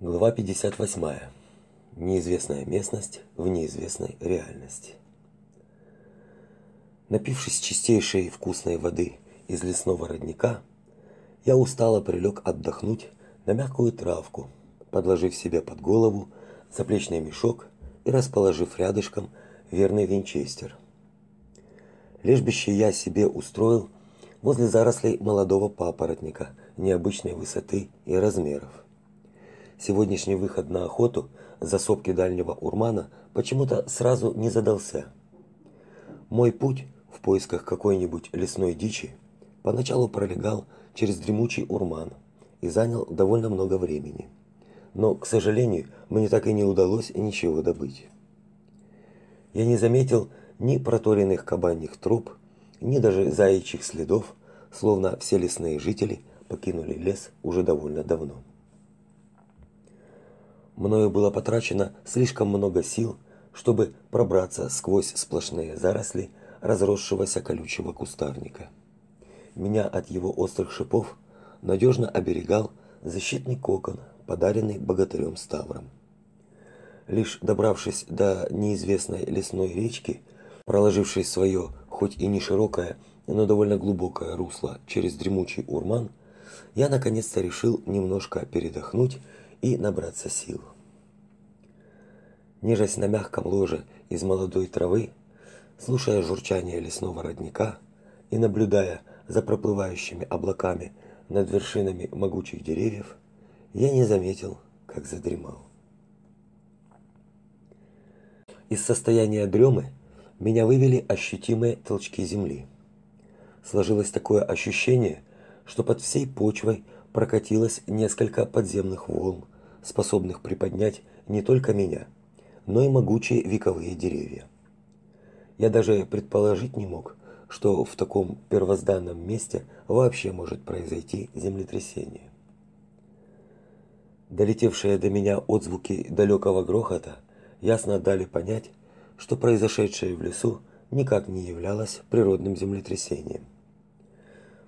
Глава 58. Неизвестная местность в неизвестной реальности. Напившись чистейшей вкусной воды из лесного родника, я устало прилег отдохнуть на мягкую травку, подложив себе под голову заплечный мешок и расположив рядышком верный винчестер. Лежбище я себе устроил возле зарослей молодого папоротника необычной высоты и размеров. Сегодняшний выход на охоту за сопки дальнего урмана почему-то сразу не задался. Мой путь в поисках какой-нибудь лесной дичи поначалу пролегал через дремучий урман и занял довольно много времени. Но, к сожалению, мне так и не удалось ничего добыть. Я не заметил ни проторенных кабаньих троп, ни даже заячьих следов, словно все лесные жители покинули лес уже довольно давно мною было потрачено слишком много сил, чтобы пробраться сквозь сплошные заросли разросшегося колючего кустарника. Меня от его острых шипов надежно оберегал защитный кокон, подаренный богатырем Ставром. Лишь добравшись до неизвестной лесной речки, проложившей свое, хоть и не широкое, но довольно глубокое русло через дремучий урман, я наконец-то решил немножко передохнуть и набраться сил. Нежась на мягком ложе из молодой травы, слушая журчание лесного родника и наблюдая за проплывающими облаками над вершинами могучих деревьев, я не заметил, как задремал. Из состояния дремы меня вывели ощутимые толчки земли. Сложилось такое ощущение, что под всей почвой прокатилось несколько подземных волн, способных приподнять не только меня, но и могучие вековые деревья. Я даже предположить не мог, что в таком первозданном месте вообще может произойти землетрясение. Долетевшие до меня отзвуки далекого грохота ясно дали понять, что произошедшее в лесу никак не являлось природным землетрясением.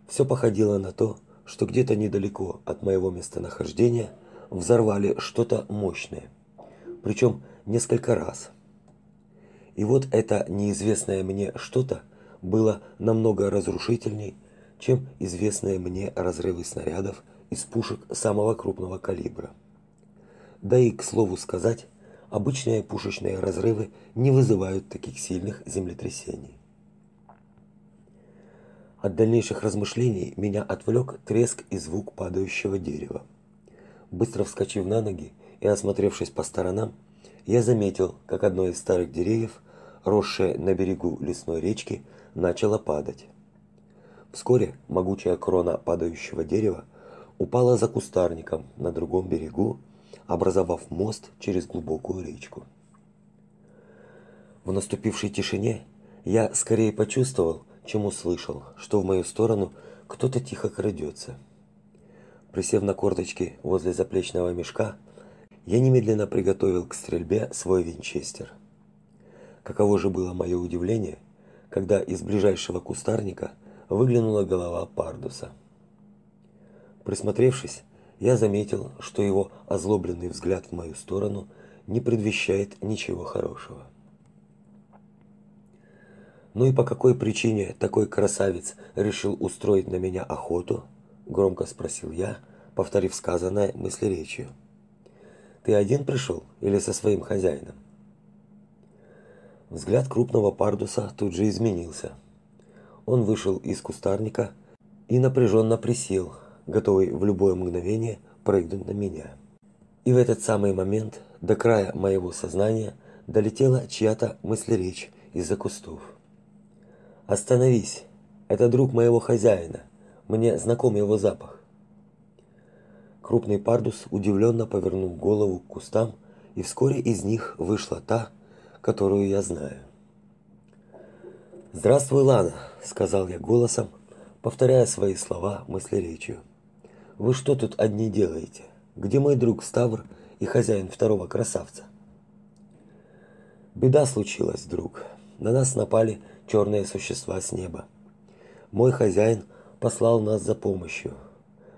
Все походило на то, что где-то недалеко от моего местонахождения взорвали что-то мощное. Причем несколько раз. И вот это неизвестное мне что-то было намного разрушительней, чем известные мне разрывы снарядов из пушек самого крупного калибра. Да и, к слову сказать, обычные пушечные разрывы не вызывают таких сильных землетрясений. От дальнейших размышлений меня отвлек треск и звук падающего дерева. Быстро вскочив на ноги и осмотревшись по сторонам, я заметил, как одно из старых деревьев, росшее на берегу лесной речки, начало падать. Вскоре могучая крона падающего дерева упала за кустарником на другом берегу, образовав мост через глубокую речку. В наступившей тишине я скорее почувствовал, чем услышал, что в мою сторону кто-то тихо крадется. Присев на корточки возле заплечного мешка, я немедленно приготовил к стрельбе свой винчестер. Каково же было мое удивление, когда из ближайшего кустарника выглянула голова Пардуса. Присмотревшись, я заметил, что его озлобленный взгляд в мою сторону не предвещает ничего хорошего. Ну и по какой причине такой красавец решил устроить на меня охоту? Громко спросил я, повторив сказанное мыслеречью. Ты один пришел или со своим хозяином? Взгляд крупного пардуса тут же изменился. Он вышел из кустарника и напряженно присел, готовый в любое мгновение прыгнуть на меня. И в этот самый момент до края моего сознания долетела чья-то мыслеречь из-за кустов. Остановись. Это друг моего хозяина. Мне знаком его запах. Крупный пардус удивленно повернул голову к кустам, и вскоре из них вышла та, которую я знаю. "Здравствуй, Лана", сказал я голосом, повторяя свои слова мыслеречью. "Вы что тут одни делаете? Где мой друг Ставр и хозяин второго красавца?" Беда случилась, друг. На нас напали черные существа с неба. Мой хозяин послал нас за помощью.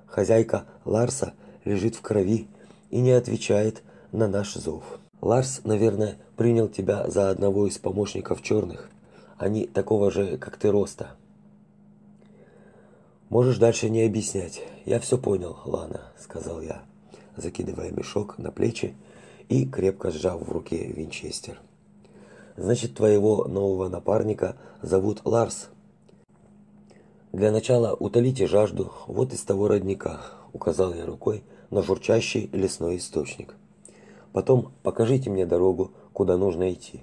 Хозяйка Ларса лежит в крови и не отвечает на наш зов. Ларс, наверное, принял тебя за одного из помощников черных. Они такого же, как ты, роста. Можешь дальше не объяснять. Я все понял, Лана, сказал я, закидывая мешок на плечи и крепко сжав в руке винчестер. Значит, твоего нового напарника зовут Ларс. Для начала утолите жажду вот из того родника, указал я рукой на журчащий лесной источник. Потом покажите мне дорогу, куда нужно идти.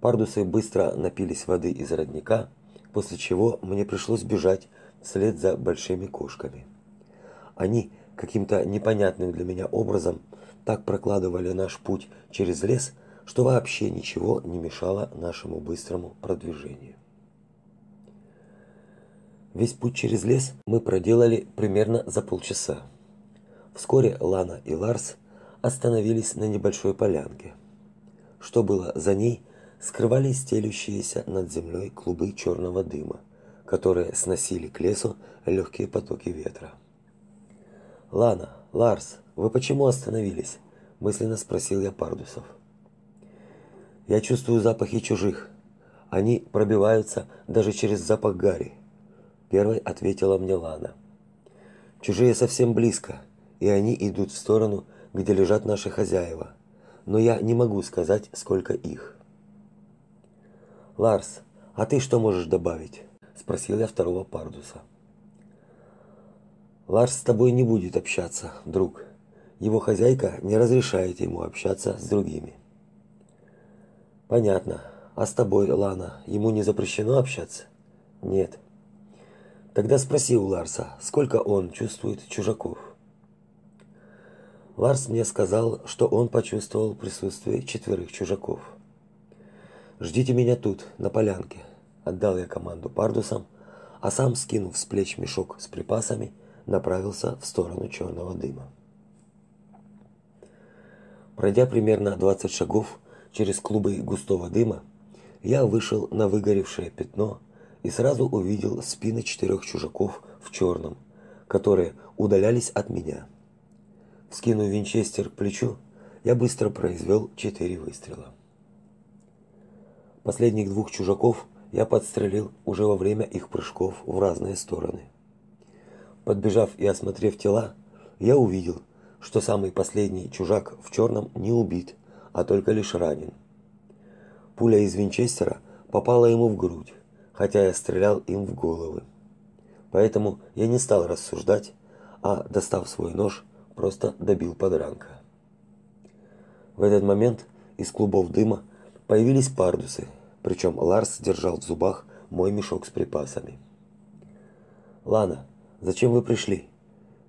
Пардусы быстро напились воды из родника, после чего мне пришлось бежать вслед за большими кошками. Они каким-то непонятным для меня образом так прокладывали наш путь через лес, что вообще ничего не мешало нашему быстрому продвижению. Весь путь через лес мы проделали примерно за полчаса. Вскоре Лана и Ларс остановились на небольшой полянке. Что было за ней, скрывались стелющиеся над землей клубы черного дыма, которые сносили к лесу легкие потоки ветра. «Лана, Ларс, вы почему остановились?» – мысленно спросил я Пардусов. «Я чувствую запахи чужих. Они пробиваются даже через запах гари. Первой ответила мне Лана. Чужие совсем близко, и они идут в сторону, где лежат наши хозяева. Но я не могу сказать, сколько их. Ларс, а ты что можешь добавить? спросил я второго пардуса. Ларс с тобой не будет общаться, друг. Его хозяйка не разрешает ему общаться с другими. Понятно. А с тобой, Лана, ему не запрещено общаться? Нет. Тогда спроси у Ларса, сколько он чувствует чужаков. Ларс мне сказал, что он почувствовал присутствие четверых чужаков. Ждите меня тут, на полянке, отдал я команду пардусам, а сам, скинув с плеч мешок с припасами, направился в сторону черного дыма. Пройдя примерно 20 шагов через клубы густого дыма, я вышел на выгоревшее пятно и сразу увидел спины четырех чужаков в черном, которые удалялись от меня. Скинув винчестер к плечу, я быстро произвел четыре выстрела. Последних двух чужаков я подстрелил уже во время их прыжков в разные стороны. Подбежав и осмотрев тела, я увидел, что самый последний чужак в черном не убит, а только лишь ранен. Пуля из винчестера попала ему в грудь, хотя я стрелял им в головы. Поэтому я не стал рассуждать, а, достав свой нож, просто добил подранка. В этот момент из клубов дыма появились пардусы, причем Ларс держал в зубах мой мешок с припасами. «Лана, зачем вы пришли?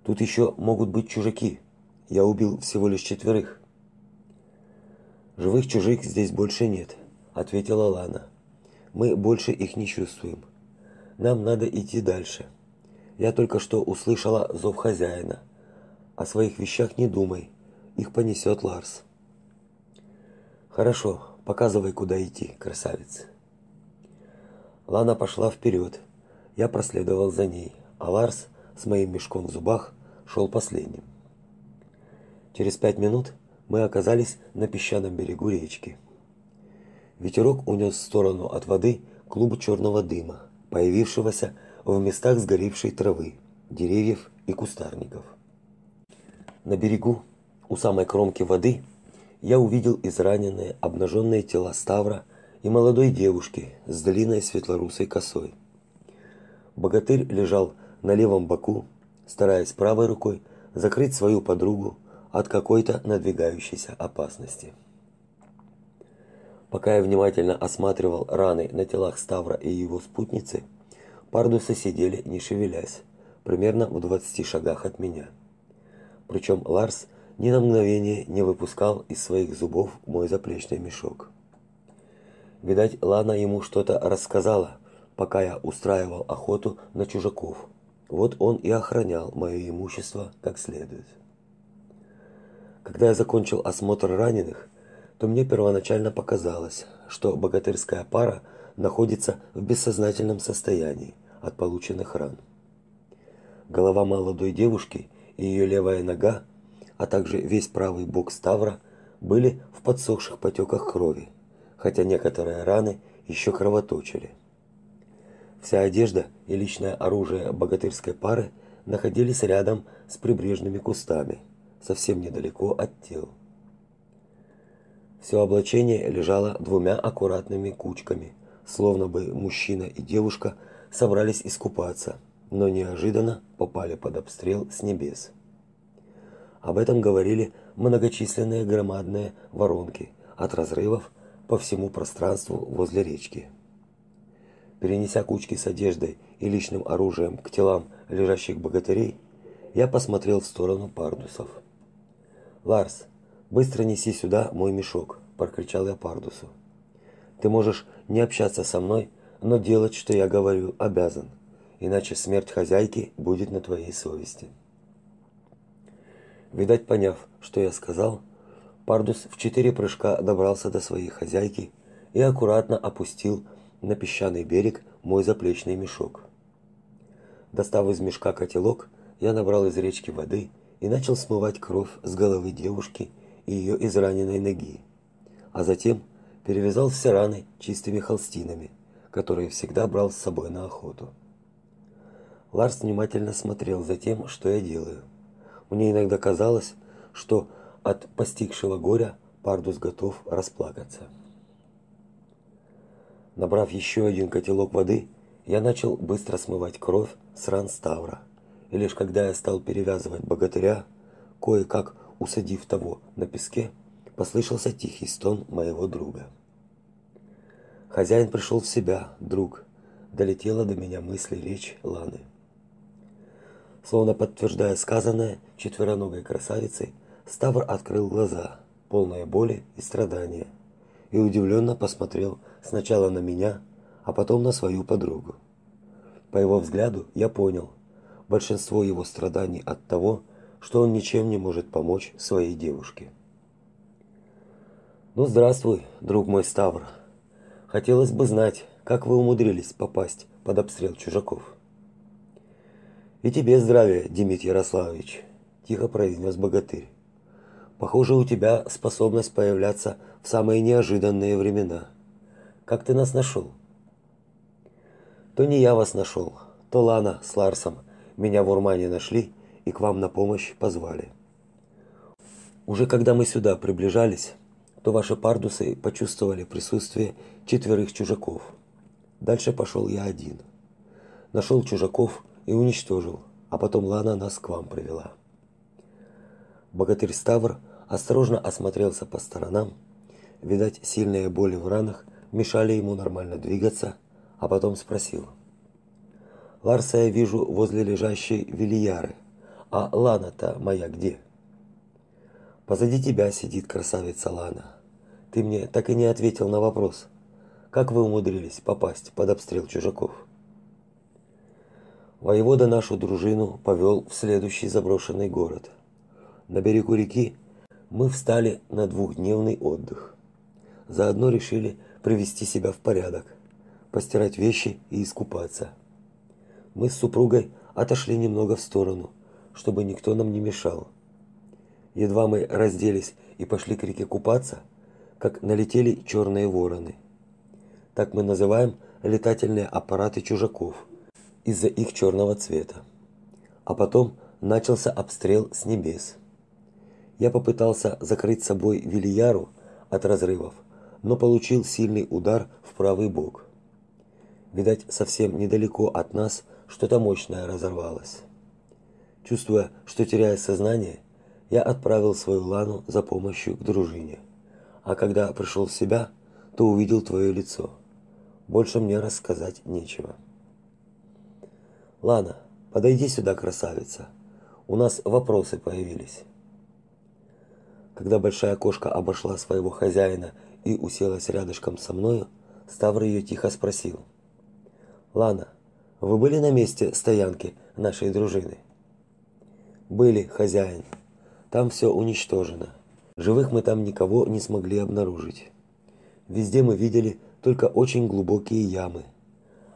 Тут еще могут быть чужаки. Я убил всего лишь четверых». «Живых чужих здесь больше нет», — ответила Лана. Мы больше их не чувствуем. Нам надо идти дальше. Я только что услышала зов хозяина. О своих вещах не думай. Их понесет Ларс. Хорошо, показывай, куда идти, красавица. Лана пошла вперед. Я проследовал за ней, а Ларс с моим мешком в зубах шел последним. Через пять минут мы оказались на песчаном берегу речки. Ветерок унес в сторону от воды клуб черного дыма, появившегося в местах сгоревшей травы, деревьев и кустарников. На берегу, у самой кромки воды, я увидел израненные, обнаженные тела Ставра и молодой девушки с длинной светлорусой косой. Богатырь лежал на левом боку, стараясь правой рукой закрыть свою подругу от какой-то надвигающейся опасности. Пока я внимательно осматривал раны на телах Ставра и его спутницы, пардусы сидели, не шевелясь, примерно в 20 шагах от меня. Причем Ларс ни на мгновение не выпускал из своих зубов мой заплечный мешок. Видать, Лана ему что-то рассказала, пока я устраивал охоту на чужаков. Вот он и охранял мое имущество как следует. Когда я закончил осмотр раненых, то мне первоначально показалось, что богатырская пара находится в бессознательном состоянии от полученных ран. Голова молодой девушки и ее левая нога а также весь правый бок Ставра были в подсохших потеках крови, хотя некоторые раны еще кровоточили. Вся одежда и личное оружие богатырской пары находились рядом с прибрежными кустами, совсем недалеко от тел. Все облачение лежало двумя аккуратными кучками, словно бы мужчина и девушка собрались искупаться, но неожиданно попали под обстрел с небес. Об этом говорили многочисленные громадные воронки от разрывов по всему пространству возле речки. Перенеся кучки с одеждой и личным оружием к телам лежащих богатырей, я посмотрел в сторону пардусов. «Ларс, быстро неси сюда мой мешок», – прокричал я пардусу. «Ты можешь не общаться со мной, но делать, что я говорю, обязан, иначе смерть хозяйки будет на твоей совести». Видать, поняв, что я сказал, Пардус в четыре прыжка добрался до своей хозяйки и аккуратно опустил на песчаный берег мой заплечный мешок. Достав из мешка котелок, я набрал из речки воды и начал смывать кровь с головы девушки и ее израненной ноги, а затем перевязал все раны чистыми холстинами, которые всегда брал с собой на охоту. Ларс внимательно смотрел за тем, что я делаю. Мне иногда казалось, что от постигшего горя Пардус готов расплакаться. Набрав еще один котелок воды, я начал быстро смывать кровь с ран Ставра. И лишь когда я стал перевязывать богатыря, кое-как усадив того на песке, послышался тихий стон моего друга. Хозяин пришел в себя, друг. Долетела до меня мысль речь Ланы. Словно подтверждая сказанное четвероногой красавицей, Ставр открыл глаза, полные боли и страдания, и удивленно посмотрел сначала на меня, а потом на свою подругу. По его взгляду я понял, большинство его страданий от того, что он ничем не может помочь своей девушке. Ну здравствуй, друг мой Ставр. Хотелось бы знать, как вы умудрились попасть под обстрел чужаков. И тебе здравия, Демид Ярославович, тихо произнес богатырь. Похоже, у тебя способность появляться в самые неожиданные времена. Как ты нас нашел? То не я вас нашел, то Лана с Ларсом меня в Урмане нашли и к вам на помощь позвали. Уже когда мы сюда приближались, то ваши пардусы почувствовали присутствие четверых чужаков. Дальше пошел я один. Нашел чужаков и уничтожил, а потом Лана нас к вам привела. Богатырь Ставр осторожно осмотрелся по сторонам. Видать, сильные боли в ранах мешали ему нормально двигаться, а потом спросил: "Ларса я вижу возле лежащей Вильяры, а Лана-то моя где?" "Позади тебя сидит красавица Лана. Ты мне так и не ответил на вопрос: как вы умудрились попасть под обстрел чужаков?" Воевода нашу дружину повел в следующий заброшенный город. На берегу реки мы встали на двухдневный отдых. Заодно решили привести себя в порядок, постирать вещи и искупаться. Мы с супругой отошли немного в сторону, чтобы никто нам не мешал. Едва мы разделись и пошли к реке купаться, как налетели черные вороны. Так мы называем летательные аппараты чужаков из-за их черного цвета. А потом начался обстрел с небес. Я попытался закрыть собой Вильяру от разрывов, но получил сильный удар в правый бок. Видать, совсем недалеко от нас что-то мощное разорвалось. Чувствуя, что теряю сознание, я отправил свою Лану за помощью к дружине. А когда пришел в себя, то увидел твое лицо. Больше мне рассказать нечего. Лана, подойди сюда, красавица. У нас вопросы появились. Когда большая кошка обошла своего хозяина и уселась рядышком со мною, Ставр ее тихо спросил: "Лана, вы были на месте стоянки нашей дружины?" "Были, хозяин. Там все уничтожено. Живых мы там никого не смогли обнаружить. Везде мы видели только очень глубокие ямы,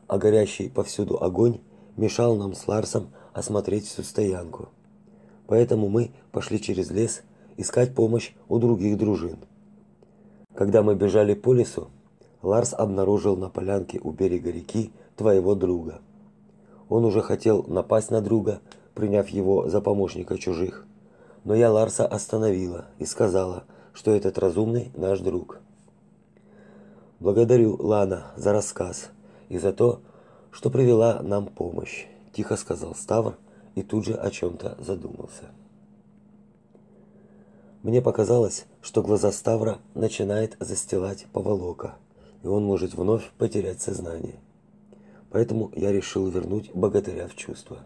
а горящий повсюду огонь мешал нам с Ларсом осмотреть всю стоянку. Поэтому мы пошли через лес искать помощь у других дружин. Когда мы бежали по лесу, Ларс обнаружил на полянке у берега реки твоего друга. Он уже хотел напасть на друга, приняв его за помощника чужих. Но я Ларса остановила и сказала, что этот разумный наш друг. Благодарю, Лана, за рассказ и за то, что привела нам помощь, тихо сказал Ставр и тут же о чем то задумался. Мне показалось, что глаза Ставра начинает застилать поволока, и он может вновь потерять сознание. Поэтому я решил вернуть богатыря в чувство.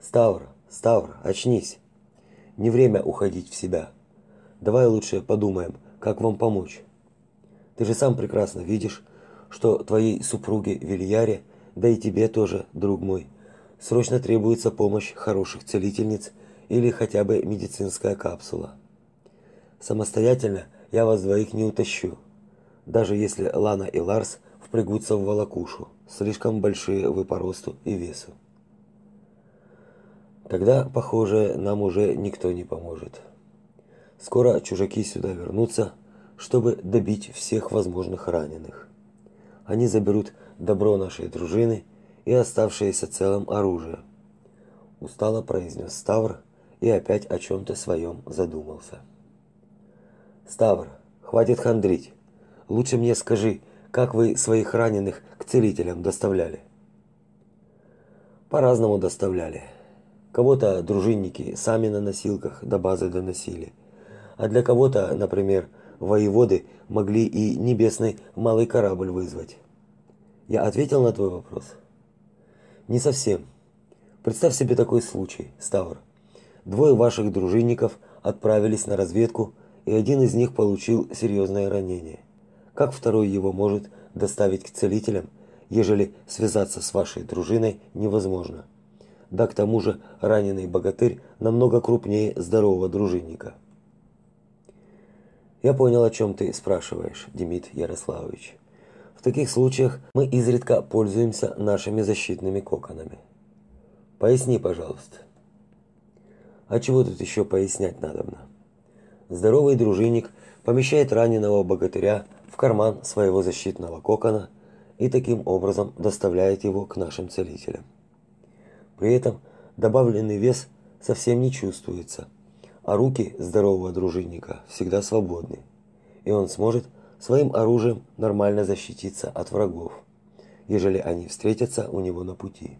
Ставр, Ставр, очнись. Не время уходить в себя. Давай лучше подумаем, как вам помочь. Ты же сам прекрасно видишь, что твоей супруге Вильяре, да и тебе тоже, друг мой, срочно требуется помощь хороших целительниц или хотя бы медицинская капсула. Самостоятельно я вас двоих не утащу, даже если Лана и Ларс впрягутся в волокушу, слишком большие вы по росту и весу. Тогда, похоже, нам уже никто не поможет. Скоро чужаки сюда вернутся, чтобы добить всех возможных раненых. Они заберут добро нашей дружины и оставшееся целым оружие. Устало произнес Ставр и опять о чем то своем задумался. Ставр, хватит хандрить. Лучше мне скажи, как вы своих раненых к целителям доставляли? По-разному доставляли. Кого-то дружинники сами на носилках до базы доносили. А для кого-то, например, воеводы могли и небесный малый корабль вызвать. Я ответил на твой вопрос. Не совсем. Представь себе такой случай, Ставр. Двое ваших дружинников отправились на разведку, и один из них получил серьезное ранение. Как второй его может доставить к целителям, ежели связаться с вашей дружиной невозможно? Да к тому же раненый богатырь намного крупнее здорового дружинника. Я понял, о чем ты спрашиваешь, Демид Ярославович. В таких случаях мы изредка пользуемся нашими защитными коконами. Поясни, пожалуйста. А чего тут еще пояснять надобно? Здоровый дружинник помещает раненого богатыря в карман своего защитного кокона и таким образом доставляет его к нашим целителям. При этом добавленный вес совсем не чувствуется, а руки здорового дружинника всегда свободны, и он сможет своим оружием нормально защититься от врагов, ежели они встретятся у него на пути.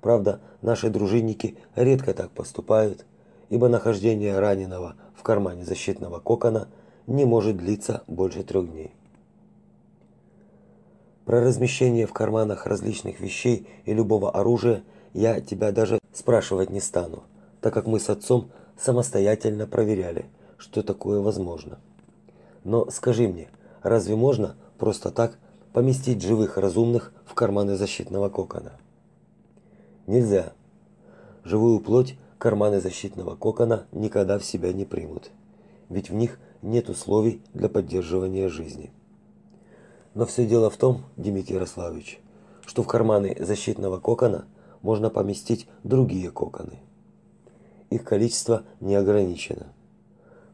Правда, наши дружинники редко так поступают, ибо нахождение раненого в кармане защитного кокона не может длиться больше трех дней. Про размещение в карманах различных вещей и любого оружия я тебя даже спрашивать не стану, так как мы с отцом самостоятельно проверяли, что такое возможно. Но скажи мне, разве можно просто так поместить живых разумных в карманы защитного кокона? Нельзя. Живую плоть карманы защитного кокона никогда в себя не примут, ведь в них нет условий для поддерживания жизни. Но все дело в том, Дмитрий Ярославович, что в карманы защитного кокона можно поместить другие коконы – их количество не ограничено.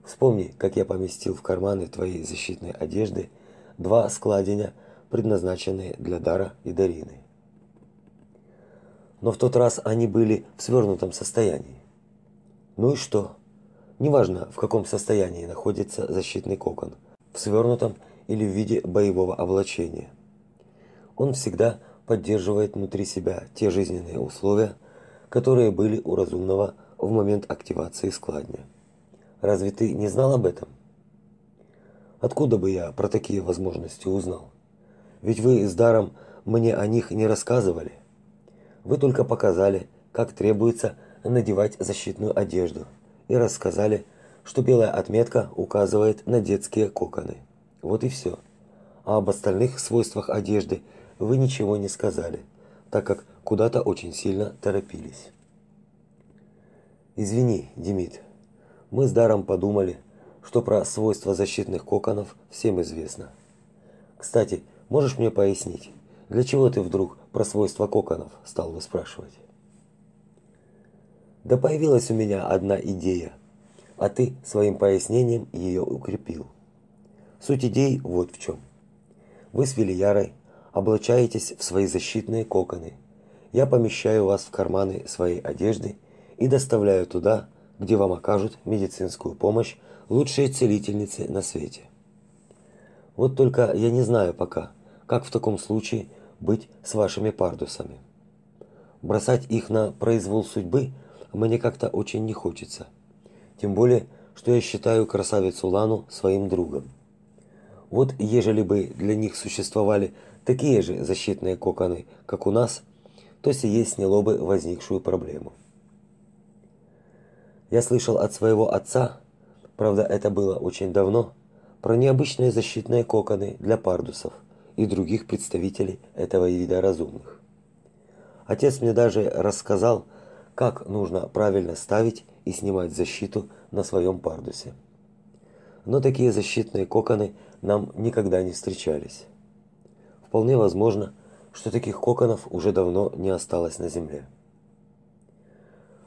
Вспомни, как я поместил в карманы твоей защитной одежды два складеня, предназначенные для Дара и Дарины. Но в тот раз они были в свернутом состоянии. Ну и что? Неважно, в каком состоянии находится защитный кокон, в свернутом или в виде боевого облачения. Он всегда поддерживает внутри себя те жизненные условия, которые были у разумного в момент активации складня. Разве ты не знал об этом? Откуда бы я про такие возможности узнал? Ведь вы с даром мне о них не рассказывали. Вы только показали, как требуется надевать защитную одежду и рассказали, что белая отметка указывает на детские коконы. Вот и все. А об остальных свойствах одежды вы ничего не сказали, так как куда-то очень сильно торопились. Извини, Демид. Мы с Даром подумали, что про свойства защитных коконов всем известно. Кстати, можешь мне пояснить, для чего ты вдруг про свойства коконов стал выспрашивать? Да появилась у меня одна идея, а ты своим пояснением ее укрепил. Суть идей вот в чем. Вы с Вильярой облачаетесь в свои защитные коконы. Я помещаю вас в карманы своей одежды и доставляю туда, где вам окажут медицинскую помощь лучшие целительницы на свете. Вот только я не знаю пока, как в таком случае быть с вашими пардусами. Бросать их на произвол судьбы мне как-то очень не хочется. Тем более, что я считаю красавицу Лану своим другом. Вот ежели бы для них существовали такие же защитные коконы, как у нас, то сие сняло бы возникшую проблему. Я слышал от своего отца, правда, это было очень давно, про необычные защитные коконы для пардусов и других представителей этого вида разумных. Отец мне даже рассказал, как нужно правильно ставить и снимать защиту на своем пардусе. Но такие защитные коконы нам никогда не встречались. Вполне возможно, что таких коконов уже давно не осталось на земле.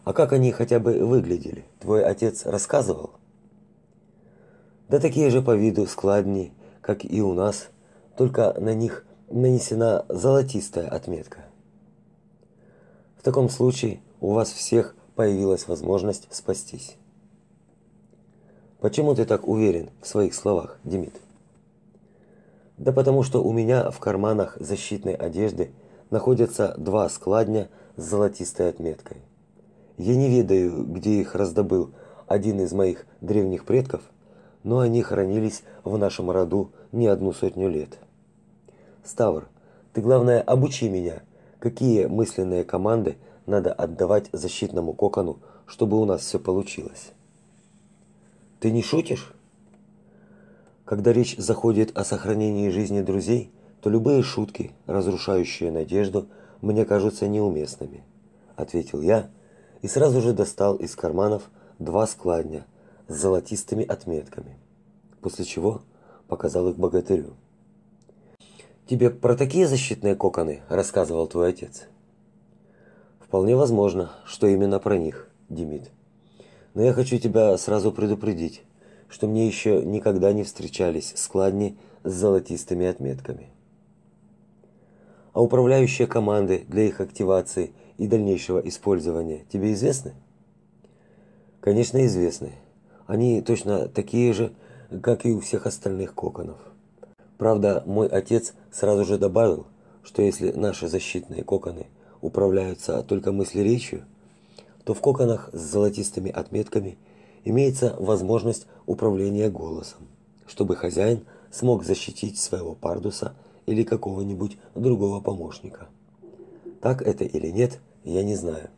А как они хотя бы выглядели? Твой отец рассказывал? Да такие же по виду складни, как и у нас, только на них нанесена золотистая отметка. В таком случае у вас всех появилась возможность спастись. Почему ты так уверен в своих словах, Демид? Да потому что у меня в карманах защитной одежды находятся два складня с золотистой отметкой. Я не ведаю, где их раздобыл один из моих древних предков, но они хранились в нашем роду не одну сотню лет. Ставр, ты главное обучи меня, какие мысленные команды надо отдавать защитному кокону, чтобы у нас все получилось. Ты не шутишь? Когда речь заходит о сохранении жизни друзей, то любые шутки, разрушающие надежду, мне кажутся неуместными, ответил я и сразу же достал из карманов два складня с золотистыми отметками, после чего показал их богатырю. Тебе про такие защитные коконы рассказывал твой отец? Вполне возможно, что именно про них, Демид. Но я хочу тебя сразу предупредить, что мне еще никогда не встречались складни с золотистыми отметками. А управляющие команды для их активации и дальнейшего использования тебе известны? Конечно, известны. Они точно такие же, как и у всех остальных коконов. Правда, мой отец сразу же добавил, что если наши защитные коконы управляются только мыслеречью, то в коконах с золотистыми отметками имеется возможность управления голосом, чтобы хозяин смог защитить своего пардуса или какого-нибудь другого помощника. Так это или нет, я не знаю.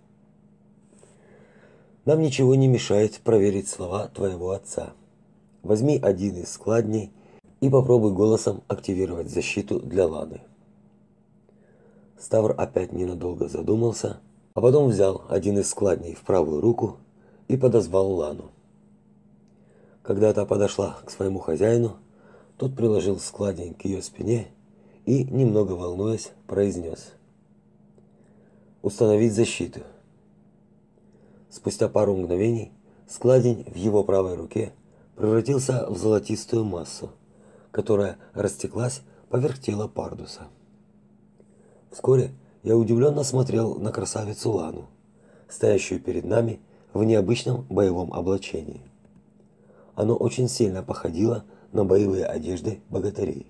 Нам ничего не мешает проверить слова твоего отца. Возьми один из складней и попробуй голосом активировать защиту для Ланы. Ставр опять ненадолго задумался, а потом взял один из складней в правую руку и подозвал Лану. Когда та подошла к своему хозяину, тот приложил складень к ее спине и, немного волнуясь, произнес: установить защиту. Спустя пару мгновений складень в его правой руке превратился в золотистую массу, которая растеклась поверх тела Пардуса. Вскоре я удивленно смотрел на красавицу Лану, стоящую перед нами в необычном боевом облачении. Оно очень сильно походило на боевые одежды богатырей.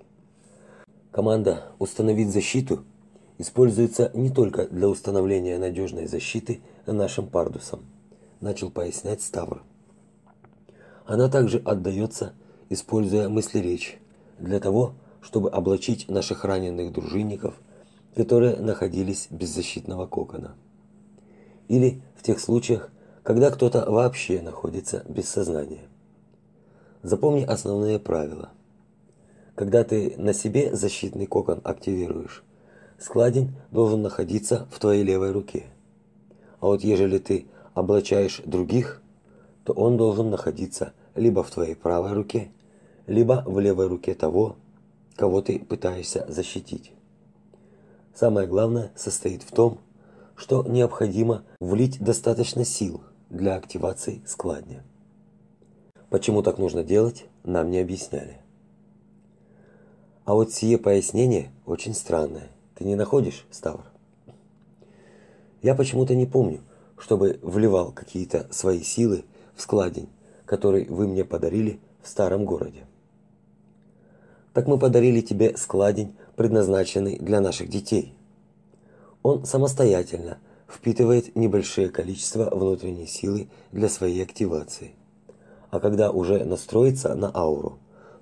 Команда «Установить защиту» используется не только для установления надежной защиты нашим пардусам, начал пояснять Ставр. Она также отдается, используя мыслеречь, для того, чтобы облачить наших раненых дружинников, которые находились без защитного кокона. Или в тех случаях, когда кто-то вообще находится без сознания. Запомни основные правила. Когда ты на себе защитный кокон активируешь, складень должен находиться в твоей левой руке. А вот ежели ты облачаешь других, то он должен находиться либо в твоей правой руке, либо в левой руке того, кого ты пытаешься защитить. Самое главное состоит в том, что необходимо влить достаточно сил для активации складня. Почему так нужно делать, нам не объясняли. А вот сие пояснение очень странное. Ты не находишь, Ставр? Я почему-то не помню, чтобы вливал какие-то свои силы в складень, который вы мне подарили в старом городе. Так мы подарили тебе складень, предназначенный для наших детей. Он самостоятельно впитывает небольшое количество внутренней силы для своей активации. А когда уже настроится на ауру,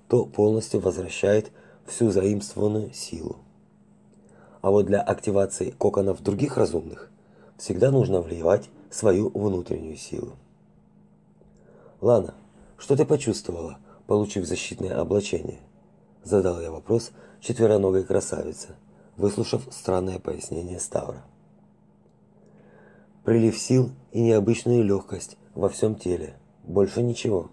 то полностью возвращает всю заимствованную силу. А вот для активации коконов других разумных всегда нужно вливать свою внутреннюю силу. Лана, что ты почувствовала, получив защитное облачение? Задал я вопрос четвероногой красавице, выслушав странное пояснение Ставра. Прилив сил и необычную легкость во всем теле. Больше ничего.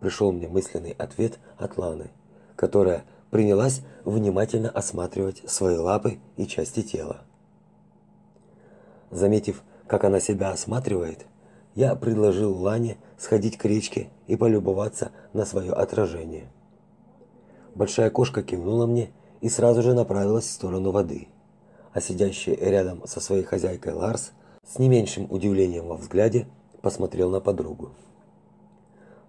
Пришел мне мысленный ответ от Ланы, которая принялась внимательно осматривать свои лапы и части тела. Заметив, как она себя осматривает, я предложил Лане сходить к речке и полюбоваться на свое отражение. Большая кошка кивнула мне и сразу же направилась в сторону воды, а сидящий рядом со своей хозяйкой Ларс с не меньшим удивлением во взгляде посмотрел на подругу.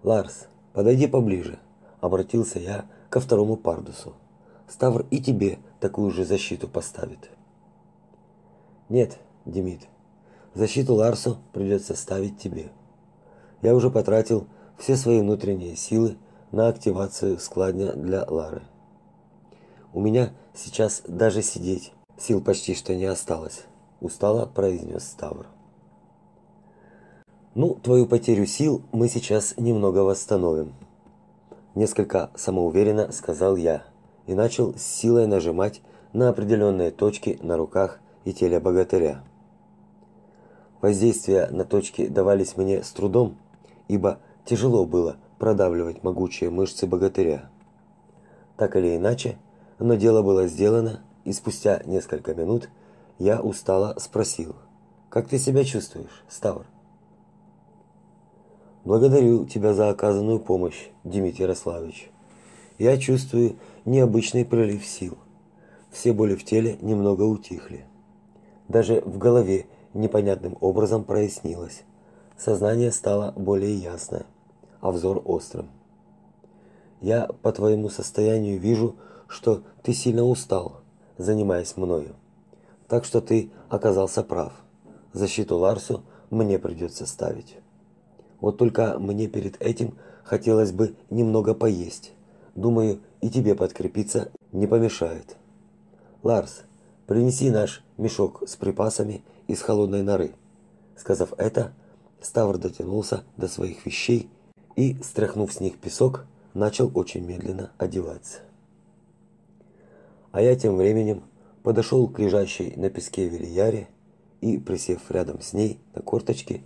«Ларс, подойди поближе», – обратился я ко второму пардусу. «Ставр и тебе такую же защиту поставит». «Нет, Демид, защиту Ларсу придется ставить тебе. Я уже потратил все свои внутренние силы на активацию складня для Лары. У меня сейчас даже сидеть сил почти что не осталось, устало произнес Ставр. Ну, твою потерю сил мы сейчас немного восстановим, несколько самоуверенно сказал я и начал с силой нажимать на определенные точки на руках и теле богатыря. Воздействия на точки давались мне с трудом, ибо тяжело было продавливать могучие мышцы богатыря. Так или иначе, но дело было сделано, и спустя несколько минут я устало спросил: "Как ты себя чувствуешь, Ставр?" Благодарю тебя за оказанную помощь, Дмитрий Ярославович. Я чувствую необычный прилив сил. Все боли в теле немного утихли. Даже в голове непонятным образом прояснилось. Сознание стало более ясное, а взор острым. Я по твоему состоянию вижу, что ты сильно устал, занимаясь мною. Так что ты оказался прав. Защиту Ларсу мне придется ставить. Вот только мне перед этим хотелось бы немного поесть. Думаю, и тебе подкрепиться не помешает. Ларс, принеси наш мешок с припасами из холодной норы. Сказав это, Ставр дотянулся до своих вещей и, стряхнув с них песок, начал очень медленно одеваться. А я тем временем подошел к лежащей на песке Велияре и, присев рядом с ней на корточки,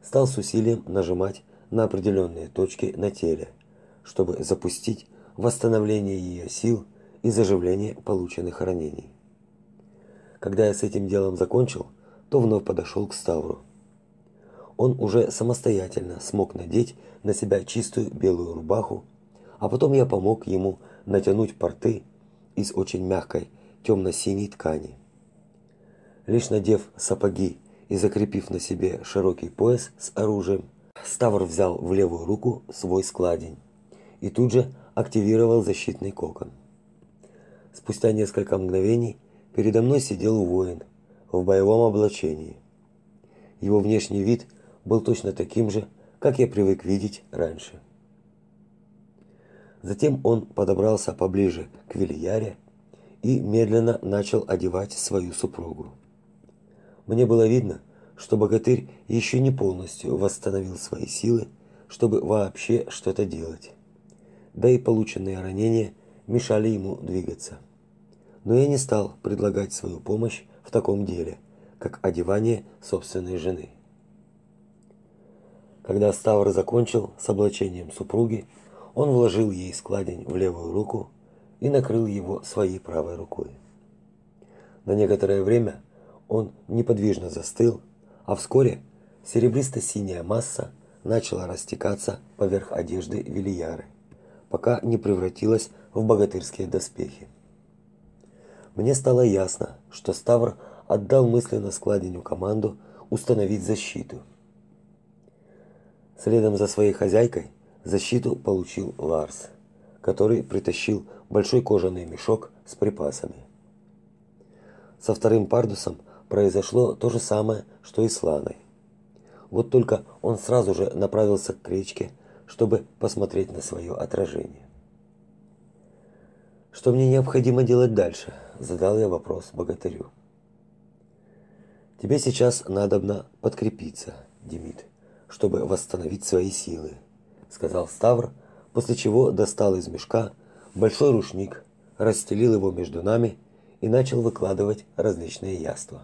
стал с усилием нажимать на определенные точки на теле, чтобы запустить восстановление ее сил и заживление полученных ранений. Когда я с этим делом закончил, то вновь подошел к Ставру. Он уже самостоятельно смог надеть на себя чистую белую рубаху, а потом я помог ему натянуть порты из очень мягкой темно-синей ткани. Лишь надев сапоги и закрепив на себе широкий пояс с оружием, Ставр взял в левую руку свой складень и тут же активировал защитный кокон. Спустя несколько мгновений передо мной сидел воин в боевом облачении. Его внешний вид был точно таким же, как я привык видеть раньше. Затем он подобрался поближе к Вильяре и медленно начал одевать свою супругу. Мне было видно, что богатырь еще не полностью восстановил свои силы, чтобы вообще что-то делать. Да и полученные ранения мешали ему двигаться. Но я не стал предлагать свою помощь в таком деле, как одевание собственной жены. Когда Ставр закончил с облачением супруги, он вложил ей складень в левую руку и накрыл его своей правой рукой. На некоторое время Он неподвижно застыл, а вскоре серебристо-синяя масса начала растекаться поверх одежды Велияры, пока не превратилась в богатырские доспехи. Мне стало ясно, что Ставр отдал мысленно складеню команду установить защиту. Следом за своей хозяйкой защиту получил Ларс, который притащил большой кожаный мешок с припасами. Со вторым пардусом произошло то же самое, что и с Ланой. Вот только он сразу же направился к речке, чтобы посмотреть на свое отражение. Что мне необходимо делать дальше? задал я вопрос богатырю. Тебе сейчас надобно подкрепиться, Демид, чтобы восстановить свои силы, сказал Ставр, после чего достал из мешка большой рушник, расстелил его между нами и начал выкладывать различные яства.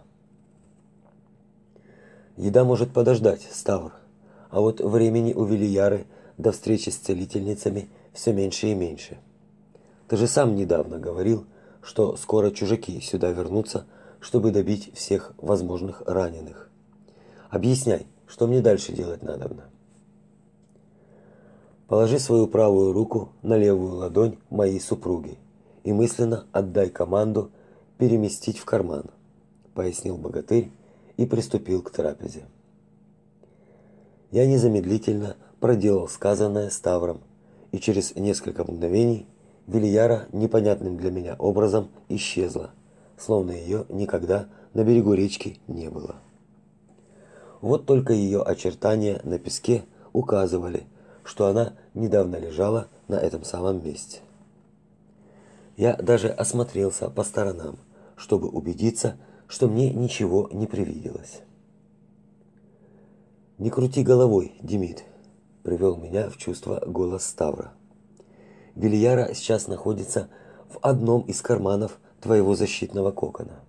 Еда может подождать, Ставр, а вот времени у Велияры до встречи с целительницами все меньше и меньше. Ты же сам недавно говорил, что скоро чужаки сюда вернутся, чтобы добить всех возможных раненых. Объясняй, что мне дальше делать надобно. Положи свою правую руку на левую ладонь моей супруги и мысленно отдай команду переместить в карман, пояснил богатырь и приступил к трапезе. Я незамедлительно проделал сказанное Ставром, и через несколько мгновений Вильяра непонятным для меня образом исчезла, словно ее никогда на берегу речки не было. Вот только ее очертания на песке указывали, что она недавно лежала на этом самом месте. Я даже осмотрелся по сторонам, чтобы убедиться, что мне ничего не привиделось. Не крути головой, Демид, привел меня в чувство голос Ставра. Вильяра сейчас находится в одном из карманов твоего защитного кокона.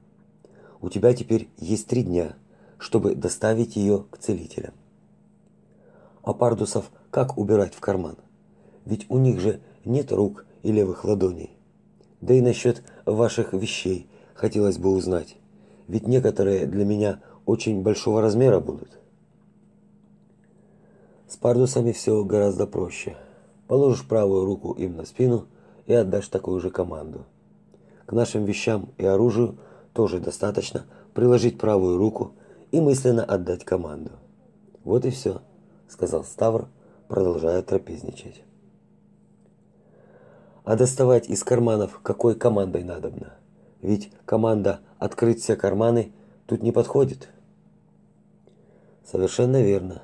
У тебя теперь есть три дня, чтобы доставить ее к целителям. А пардусов как убирать в карман? Ведь у них же нет рук и левых ладоней. Да и насчет ваших вещей хотелось бы узнать, ведь некоторые для меня очень большого размера будут. С пардусами все гораздо проще положишь правую руку им на спину и отдашь такую же команду. К нашим вещам и оружию тоже достаточно приложить правую руку и мысленно отдать команду. Вот и все, сказал Ставр, продолжая трапезничать. А доставать из карманов какой командой надобно? Ведь команда открыть все карманы тут не подходит. Совершенно верно.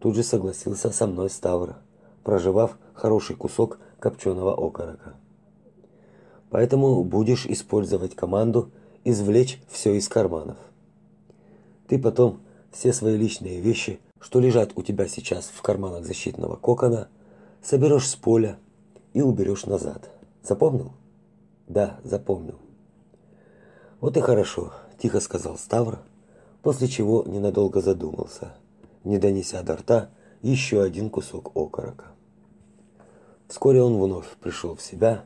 Тут же согласился со мной Ставр, проживав хороший кусок копченого окорока. Поэтому будешь использовать команду извлечь все из карманов. Ты потом все свои личные вещи, что лежат у тебя сейчас в карманах защитного кокона, соберешь с поля и уберешь назад. Запомнил? Да, запомнил. Вот и хорошо, тихо сказал Ставр, после чего ненадолго задумался, не донеся до рта еще один кусок окорока. Вскоре он вновь пришел в себя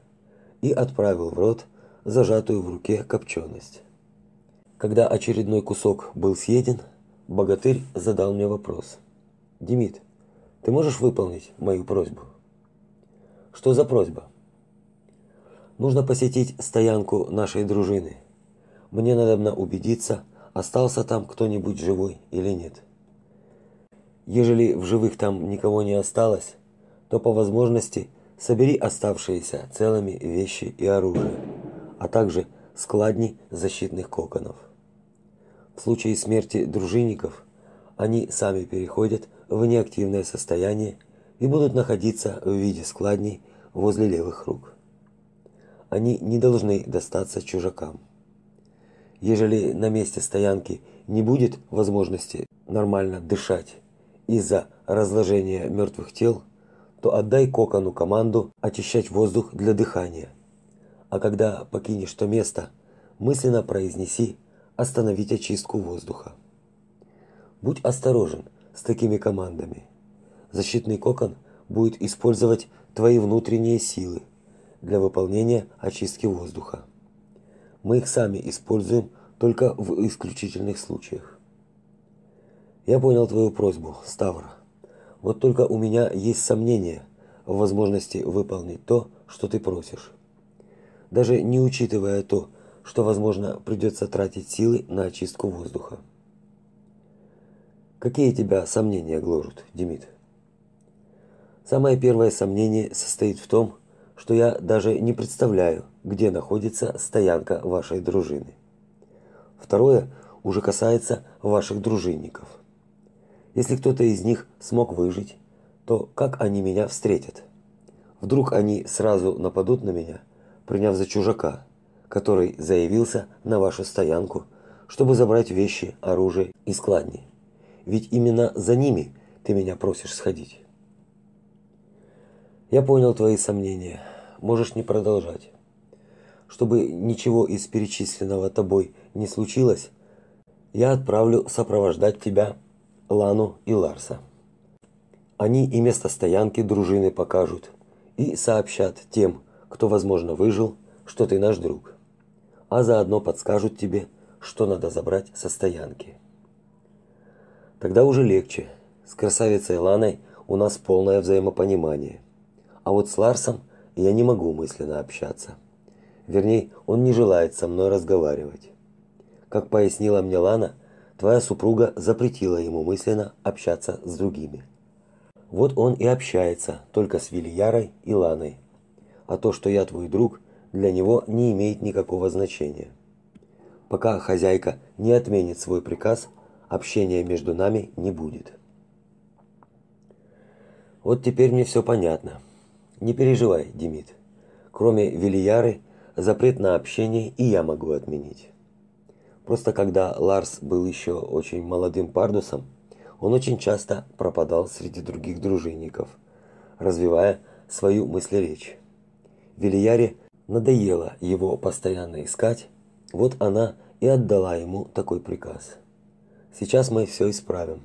и отправил в рот зажатую в руке копченость. Когда очередной кусок был съеден, богатырь задал мне вопрос. «Демид, ты можешь выполнить мою просьбу?» «Что за просьба?» «Нужно посетить стоянку нашей дружины. Мне надо убедиться, остался там кто-нибудь живой или нет. Ежели в живых там никого не осталось, то по возможности собери оставшиеся целыми вещи и оружие, а также складни защитных коконов. В случае смерти дружинников они сами переходят в неактивное состояние и будут находиться в виде складней возле левых рук. Они не должны достаться чужакам. Ежели на месте стоянки не будет возможности нормально дышать из-за разложения мертвых тел, то отдай кокону команду очищать воздух для дыхания. А когда покинешь то место, мысленно произнеси остановить очистку воздуха. Будь осторожен с такими командами. Защитный кокон будет использовать твои внутренние силы для выполнения очистки воздуха. Мы их сами используем только в исключительных случаях. Я понял твою просьбу, Ставр. Вот только у меня есть сомнения в возможности выполнить то, что ты просишь. Даже не учитывая то, что, возможно, придется тратить силы на очистку воздуха. Какие тебя сомнения гложут, Демид? Самое первое сомнение состоит в том, что я даже не представляю, где находится стоянка вашей дружины. Второе уже касается ваших дружинников. Если кто-то из них смог выжить, то как они меня встретят? Вдруг они сразу нападут на меня, приняв за чужака, который заявился на вашу стоянку, чтобы забрать вещи, оружие и складни. Ведь именно за ними ты меня просишь сходить. Я понял твои сомнения. Можешь не продолжать. Чтобы ничего из перечисленного тобой не случилось, я отправлю сопровождать тебя Лану и Ларса. Они и место стоянки дружины покажут и сообщат тем, кто, возможно, выжил, что ты наш друг. А заодно подскажут тебе, что надо забрать со стоянки. Тогда уже легче. С красавицей Ланой у нас полное взаимопонимание. А вот с Ларсом я не могу мысленно общаться. Вернее, он не желает со мной разговаривать. Как пояснила мне Лана, твоя супруга запретила ему мысленно общаться с другими. Вот он и общается только с Вильярой и Ланой. А то, что я твой друг, для него не имеет никакого значения. Пока хозяйка не отменит свой приказ, общения между нами не будет. Вот теперь мне все понятно. Не переживай, Демид. Кроме Велияры, запрет на общение и я могу отменить. Просто когда Ларс был еще очень молодым пардусом, он очень часто пропадал среди других дружинников, развивая свою мыслеречь. Велияре надоело его постоянно искать, вот она и отдала ему такой приказ. Сейчас мы все исправим.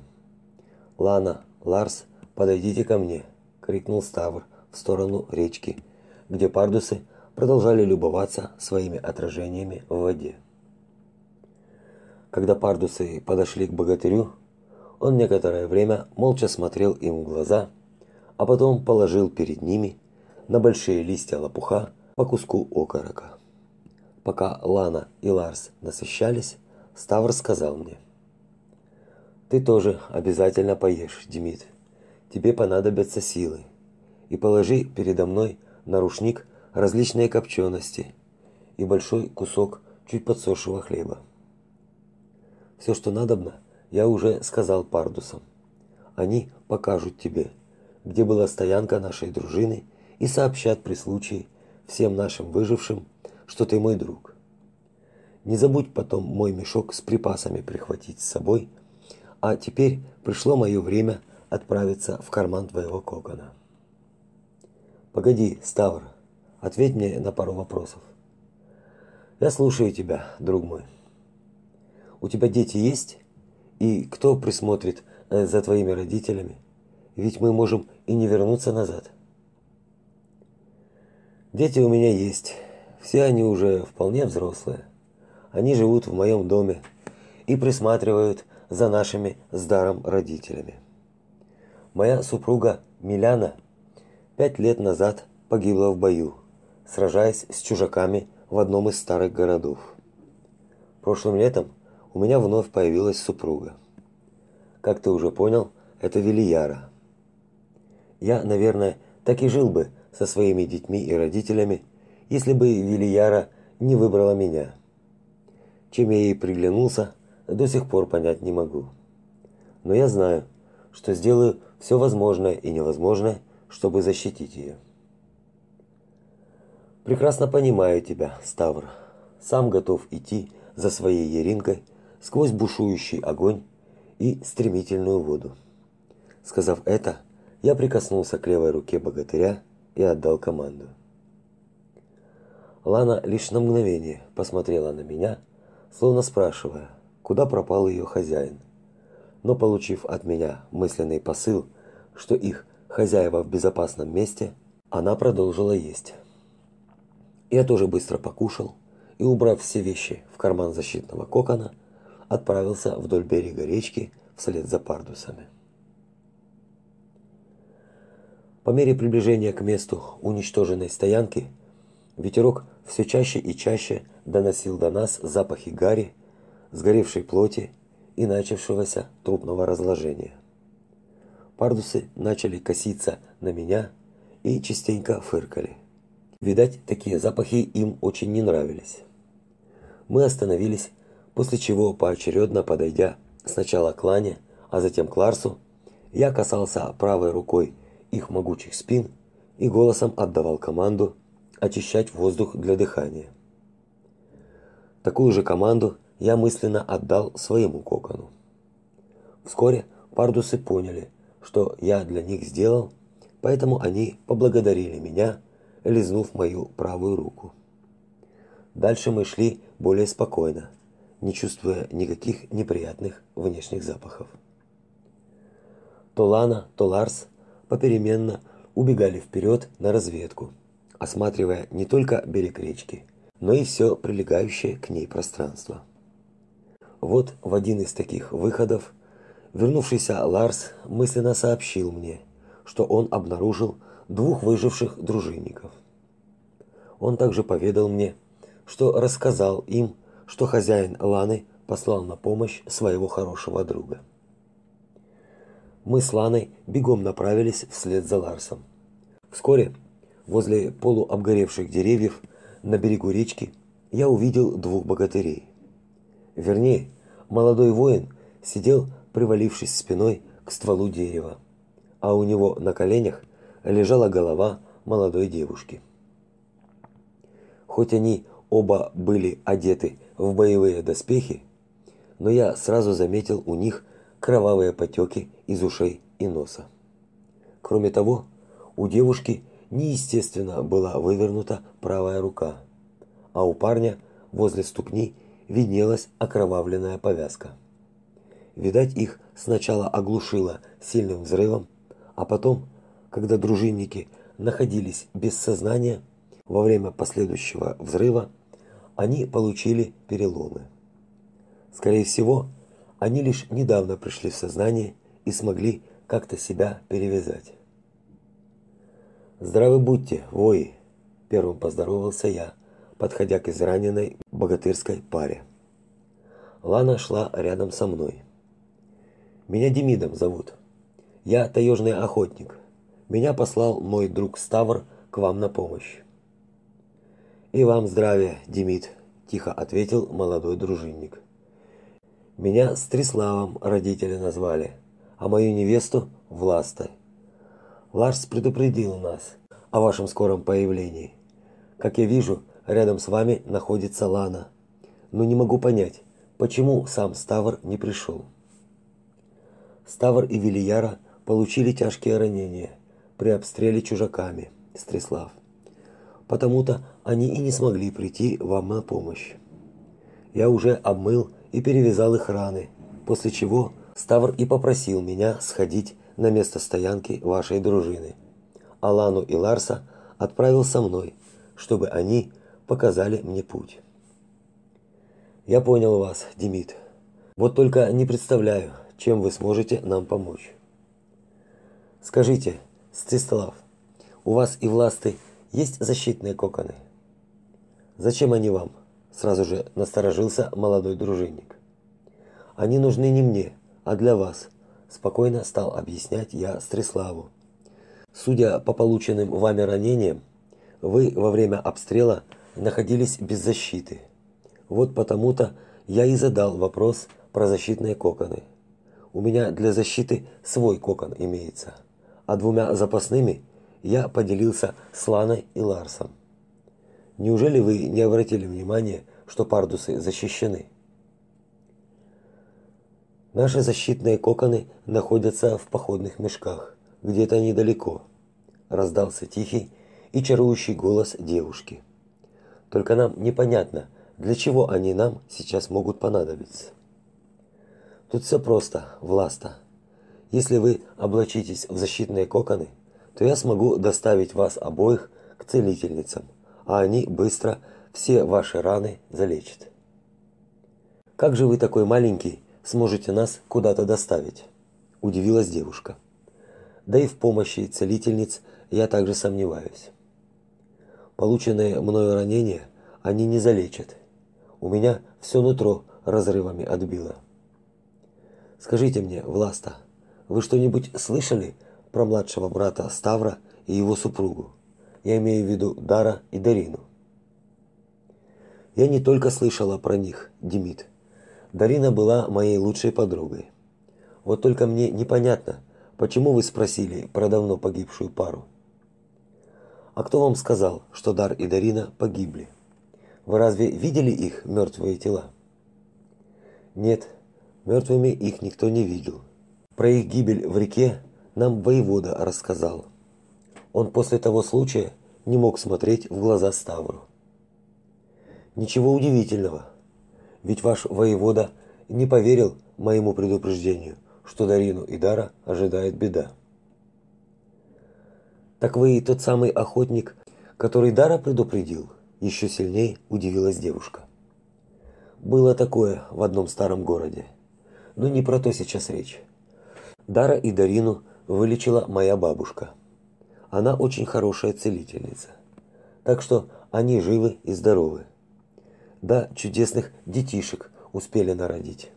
Лана, Ларс, подойдите ко мне, крикнул Ставр в сторону речки, где пардусы продолжали любоваться своими отражениями в воде. Когда пардусы подошли к богатырю, он некоторое время молча смотрел им в глаза, а потом положил перед ними на большие листья лопуха по куску окорока. Пока Лана и Ларс насыщались, Ставр сказал мне: "Ты тоже обязательно поешь, Демид. Тебе понадобятся силы и положи передо мной на рушник различные копчености и большой кусок чуть подсохшего хлеба. Все, что надобно, я уже сказал пардусам. Они покажут тебе, где была стоянка нашей дружины и сообщат при случае всем нашим выжившим, что ты мой друг. Не забудь потом мой мешок с припасами прихватить с собой, а теперь пришло мое время отправиться в карман твоего кокона. Погоди, Ставр, ответь мне на пару вопросов. Я слушаю тебя, друг мой. У тебя дети есть? И кто присмотрит э, за твоими родителями? Ведь мы можем и не вернуться назад. Дети у меня есть. Все они уже вполне взрослые. Они живут в моем доме и присматривают за нашими с даром родителями. Моя супруга Миляна – пять лет назад погибла в бою, сражаясь с чужаками в одном из старых городов. Прошлым летом у меня вновь появилась супруга. Как ты уже понял, это Велияра. Я, наверное, так и жил бы со своими детьми и родителями, если бы Велияра не выбрала меня. Чем я ей приглянулся, до сих пор понять не могу. Но я знаю, что сделаю все возможное и невозможное, чтобы защитить ее. Прекрасно понимаю тебя, Ставр. Сам готов идти за своей Еринкой сквозь бушующий огонь и стремительную воду. Сказав это, я прикоснулся к левой руке богатыря и отдал команду. Лана лишь на мгновение посмотрела на меня, словно спрашивая, куда пропал ее хозяин. Но получив от меня мысленный посыл, что их хозяева в безопасном месте, она продолжила есть. Я тоже быстро покушал и убрав все вещи в карман защитного кокона, отправился вдоль берега речки вслед за пардусами. По мере приближения к месту уничтоженной стоянки, ветерок все чаще и чаще доносил до нас запахи гари, сгоревшей плоти и начавшегося трупного разложения. Пардусы начали коситься на меня и частенько фыркали. Видать, такие запахи им очень не нравились. Мы остановились, после чего поочередно подойдя сначала к Лане, а затем к Ларсу, я касался правой рукой их могучих спин и голосом отдавал команду очищать воздух для дыхания. Такую же команду я мысленно отдал своему кокону. Вскоре пардусы поняли, что я для них сделал, поэтому они поблагодарили меня, лизнув мою правую руку. Дальше мы шли более спокойно, не чувствуя никаких неприятных внешних запахов. То Лана, то Ларс попеременно убегали вперед на разведку, осматривая не только берег речки, но и все прилегающее к ней пространство. Вот в один из таких выходов вернувшийся Ларс мысленно сообщил мне, что он обнаружил двух выживших дружинников. Он также поведал мне, что рассказал им, что хозяин Ланы послал на помощь своего хорошего друга мы с Ланой бегом направились вслед за Ларсом. Вскоре, возле полуобгоревших деревьев на берегу речки, я увидел двух богатырей. Вернее, молодой воин сидел, привалившись спиной к стволу дерева, а у него на коленях лежала голова молодой девушки. Хоть они оба были одеты в боевые доспехи, но я сразу заметил у них кровавые потеки из ушей и носа. Кроме того, у девушки неестественно была вывернута правая рука, а у парня возле ступни виднелась окровавленная повязка. Видать, их сначала оглушило сильным взрывом, а потом, когда дружинники находились без сознания, во время последующего взрыва они получили переломы. Скорее всего, они лишь недавно пришли в сознание и смогли как-то себя перевязать. Здравы будьте, вои, первым поздоровался я, подходя к израненной богатырской паре. Лана шла рядом со мной. Меня Демидом зовут. Я таежный охотник. Меня послал мой друг Ставр к вам на помощь. И вам здравия, Демид, тихо ответил молодой дружинник. Меня Стриславом родители назвали, а мою невесту Властой. Ларс предупредил нас о вашем скором появлении. Как я вижу, рядом с вами находится Лана. Но не могу понять, почему сам Ставр не пришел. Ставр и Велияра получили тяжкие ранения при обстреле чужаками, Стрислав. Потому-то они и не смогли прийти вам на помощь. Я уже обмыл и перевязал их раны, после чего Ставр и попросил меня сходить на место стоянки вашей дружины. Алану и Ларса отправил со мной, чтобы они показали мне путь. Я понял вас, Демид. Вот только не представляю, чем вы сможете нам помочь. Скажите, Стислав, у вас и власты есть защитные коконы? Зачем они вам? Сразу же насторожился молодой дружинник. Они нужны не мне, а для вас, спокойно стал объяснять я Стриславу. Судя по полученным вами ранениям, вы во время обстрела находились без защиты. Вот потому-то я и задал вопрос про защитные коконы. У меня для защиты свой кокон имеется, а двумя запасными я поделился с Ланой и Ларсом. Неужели вы не обратили внимания, что пардусы защищены? Наши защитные коконы находятся в походных мешках, где-то недалеко. Раздался тихий и чарующий голос девушки. Только нам непонятно, для чего они нам сейчас могут понадобиться. Тут все просто, Власта. Если вы облачитесь в защитные коконы, то я смогу доставить вас обоих к целительницам а они быстро все ваши раны залечит. Как же вы такой маленький сможете нас куда-то доставить? удивилась девушка. Да и в помощи целительниц я также сомневаюсь. Полученные мною ранения они не залечат. У меня все нутро разрывами отбило. Скажите мне, Власта, вы что-нибудь слышали про младшего брата Ставра и его супругу? Я имею в виду Дара и Дарину. Я не только слышала про них, Демид. Дарина была моей лучшей подругой. Вот только мне непонятно, почему вы спросили про давно погибшую пару. А кто вам сказал, что Дар и Дарина погибли? Вы разве видели их мертвые тела? Нет, мертвыми их никто не видел. Про их гибель в реке нам воевода рассказал. Он после того случая не мог смотреть в глаза Ставру. Ничего удивительного, ведь ваш воевода не поверил моему предупреждению, что Дарину и Дара ожидает беда. Так вы и тот самый охотник, который Дара предупредил, еще сильнее удивилась девушка. Было такое в одном старом городе. Но не про то сейчас речь. Дара и Дарину вылечила моя бабушка. Она очень хорошая целительница. Так что они живы и здоровы. Да, чудесных детишек успели народить.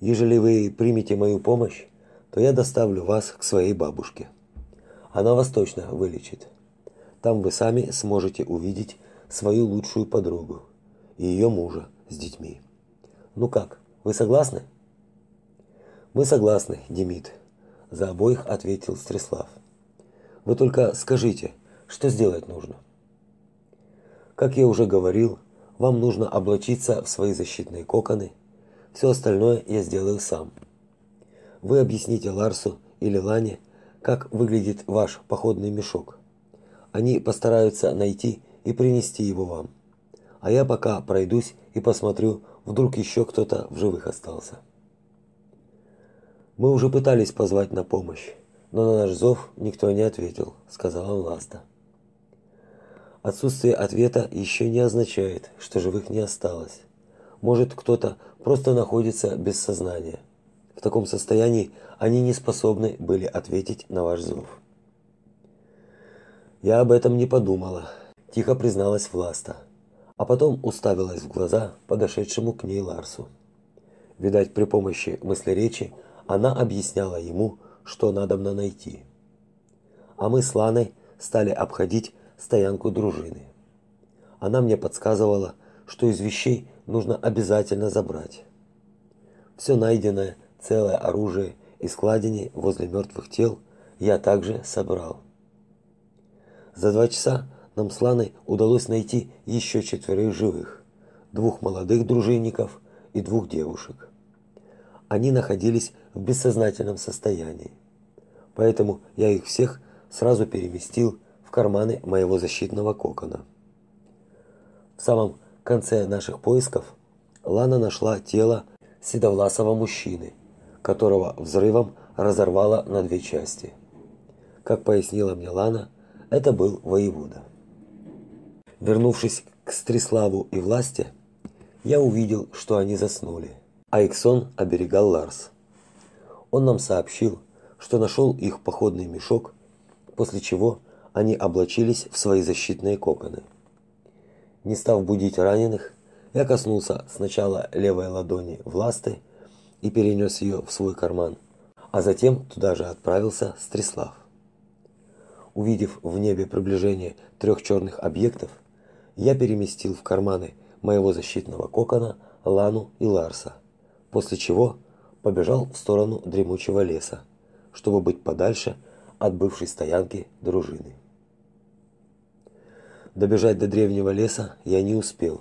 Ежели вы примете мою помощь, то я доставлю вас к своей бабушке. Она вас точно вылечит. Там вы сами сможете увидеть свою лучшую подругу и ее мужа с детьми. Ну как, вы согласны? Мы согласны, Демид, за обоих ответил Стрислав. Вы только скажите, что сделать нужно? Как я уже говорил, вам нужно облачиться в свои защитные коконы. Все остальное я сделаю сам. Вы объясните Ларсу или Лане, как выглядит ваш походный мешок. Они постараются найти и принести его вам. А я пока пройдусь и посмотрю, вдруг еще кто-то в живых остался. Мы уже пытались позвать на помощь, но на наш зов никто не ответил, сказала Власта. Отсутствие ответа еще не означает, что живых не осталось. Может, кто-то просто находится без сознания. В таком состоянии они не способны были ответить на ваш зов. Я об этом не подумала, тихо призналась Власта, а потом уставилась в глаза подошедшему к ней Ларсу. Видать, при помощи мысли-речи она объясняла ему, что надо мне найти. А мы с Ланой стали обходить стоянку дружины. Она мне подсказывала, что из вещей нужно обязательно забрать. Все найденное, целое оружие и складени возле мертвых тел я также собрал. За два часа нам с Ланой удалось найти еще четверых живых, двух молодых дружинников и двух девушек. Они находились в бессознательном состоянии. Поэтому я их всех сразу переместил карманы моего защитного кокона. В самом конце наших поисков Лана нашла тело седовласого мужчины, которого взрывом разорвало на две части. Как пояснила мне Лана, это был воевода. Вернувшись к Стриславу и власти, я увидел, что они заснули, а их сон оберегал Ларс. Он нам сообщил, что нашел их походный мешок, после чего они облачились в свои защитные коконы. Не став будить раненых, я коснулся сначала левой ладони Власты и перенес ее в свой карман, а затем туда же отправился Стрислав. Увидев в небе приближение трех черных объектов, я переместил в карманы моего защитного кокона Лану и Ларса, после чего побежал в сторону дремучего леса, чтобы быть подальше от бывшей стоянки дружины. Добежать до древнего леса я не успел.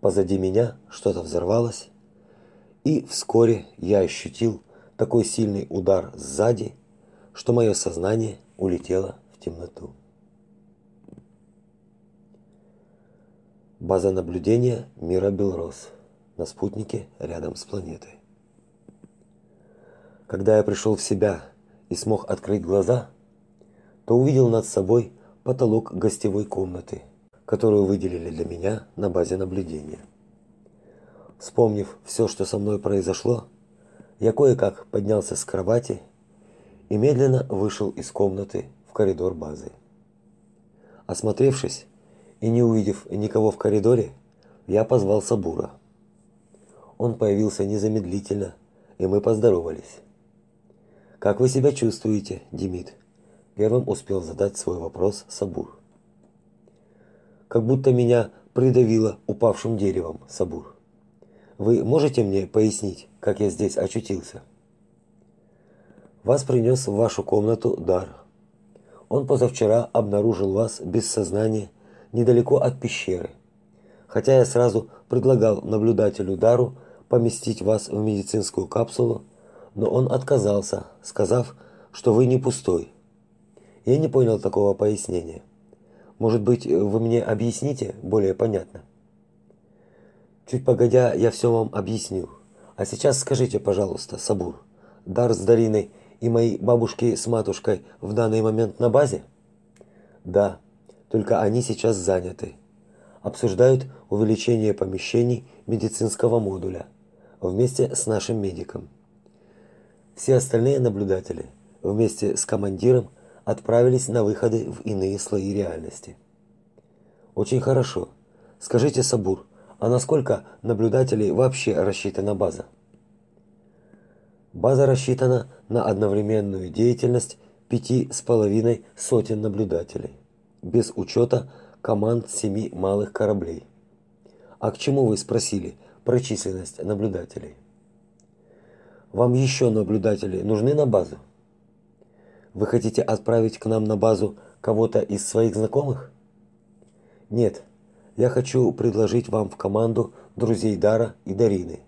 Позади меня что-то взорвалось, и вскоре я ощутил такой сильный удар сзади, что мое сознание улетело в темноту. База наблюдения мира Белрос на спутнике рядом с планетой. Когда я пришел в себя и смог открыть глаза, то увидел над собой потолок гостевой комнаты, которую выделили для меня на базе наблюдения. Вспомнив все, что со мной произошло, я кое-как поднялся с кровати и медленно вышел из комнаты в коридор базы. Осмотревшись и не увидев никого в коридоре, я позвал Сабура. Он появился незамедлительно, и мы поздоровались. Как вы себя чувствуете, Демид? Первым успел задать свой вопрос Сабур. Как будто меня придавило упавшим деревом, Сабур. Вы можете мне пояснить, как я здесь очутился? Вас принес в вашу комнату Дар. Он позавчера обнаружил вас без сознания недалеко от пещеры. Хотя я сразу предлагал наблюдателю Дару поместить вас в медицинскую капсулу, но он отказался, сказав, что вы не пустой. Я не понял такого пояснения. Может быть, вы мне объясните более понятно? Чуть погодя, я все вам объясню. А сейчас скажите, пожалуйста, Сабур, Дар с Дариной и мои бабушки с матушкой в данный момент на базе? Да, только они сейчас заняты. Обсуждают увеличение помещений медицинского модуля вместе с нашим медиком. Все остальные наблюдатели вместе с командиром отправились на выходы в иные слои реальности. Очень хорошо. Скажите, Сабур, а насколько наблюдателей вообще рассчитана база? База рассчитана на одновременную деятельность пяти с половиной сотен наблюдателей, без учета команд семи малых кораблей. А к чему вы спросили про численность наблюдателей? Вам еще наблюдатели нужны на базу? Вы хотите отправить к нам на базу кого-то из своих знакомых? Нет, я хочу предложить вам в команду друзей Дара и Дарины.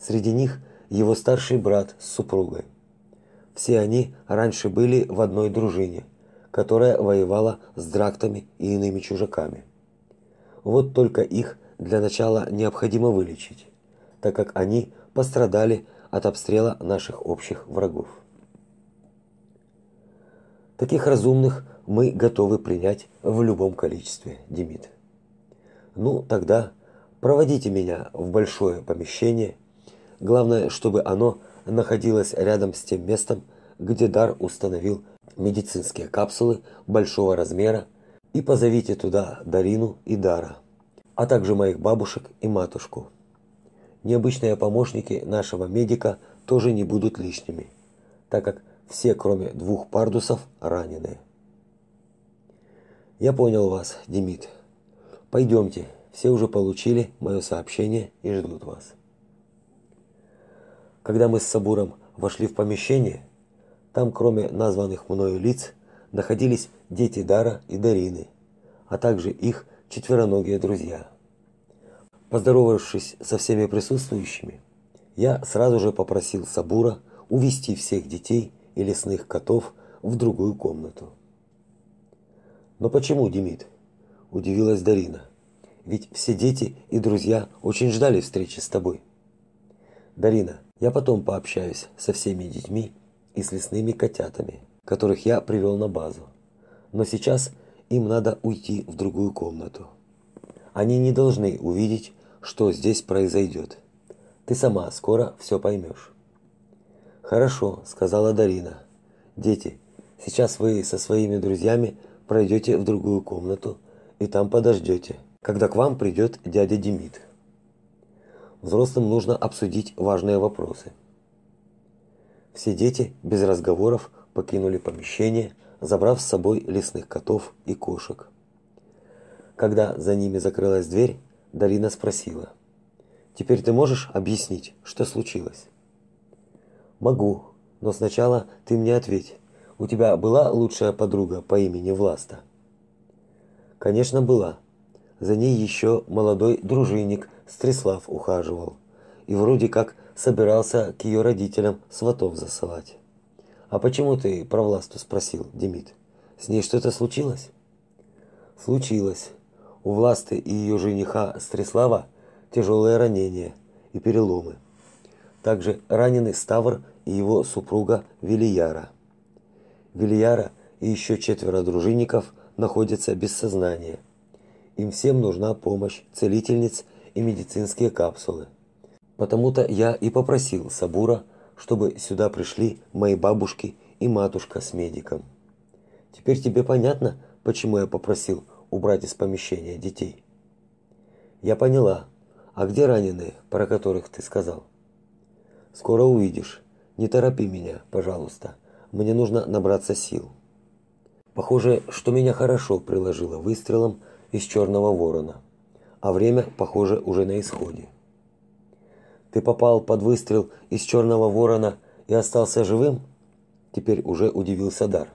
Среди них его старший брат с супругой. Все они раньше были в одной дружине, которая воевала с драктами и иными чужаками. Вот только их для начала необходимо вылечить, так как они пострадали от обстрела наших общих врагов. Таких разумных мы готовы принять в любом количестве, Демид. Ну, тогда проводите меня в большое помещение. Главное, чтобы оно находилось рядом с тем местом, где Дар установил медицинские капсулы большого размера, и позовите туда Дарину и Дара, а также моих бабушек и матушку. Необычные помощники нашего медика тоже не будут лишними, так как все, кроме двух пардусов, раненые. Я понял вас, Демид. Пойдемте, все уже получили мое сообщение и ждут вас. Когда мы с Сабуром вошли в помещение, там, кроме названных мною лиц, находились дети Дара и Дарины, а также их четвероногие друзья. Поздоровавшись со всеми присутствующими, я сразу же попросил Сабура увести всех детей и лесных котов в другую комнату. Но почему, Демид? удивилась Дарина. Ведь все дети и друзья очень ждали встречи с тобой. Дарина, я потом пообщаюсь со всеми детьми и с лесными котятами, которых я привел на базу. Но сейчас им надо уйти в другую комнату. Они не должны увидеть, что здесь произойдет. Ты сама скоро все поймешь. Хорошо, сказала Дарина. Дети, сейчас вы со своими друзьями пройдете в другую комнату и там подождете, когда к вам придет дядя Демид. Взрослым нужно обсудить важные вопросы. Все дети без разговоров покинули помещение, забрав с собой лесных котов и кошек. Когда за ними закрылась дверь, Дарина спросила: "Теперь ты можешь объяснить, что случилось?" "Могу, но сначала ты мне ответь. У тебя была лучшая подруга по имени Власта?" Конечно, была. За ней еще молодой дружинник Стрислав ухаживал и вроде как собирался к ее родителям сватов засылать. А почему ты про Власту спросил, Демид? С ней что-то случилось? Случилось. У Власты и ее жениха Стрислава тяжелые ранения и переломы. Также ранены Ставр и его супруга Велияра. Велияра и еще четверо дружинников находятся без сознания. Им всем нужна помощь целительниц и медицинские капсулы. Потому-то я и попросил Сабура, чтобы сюда пришли мои бабушки и матушка с медиком. Теперь тебе понятно, почему я попросил убрать из помещения детей? Я поняла. А где раненые, про которых ты сказал? Скоро увидишь. Не торопи меня, пожалуйста. Мне нужно набраться сил. Похоже, что меня хорошо приложило выстрелом из черного ворона. А время, похоже, уже на исходе. Ты попал под выстрел из черного ворона и остался живым? Теперь уже удивился Дар.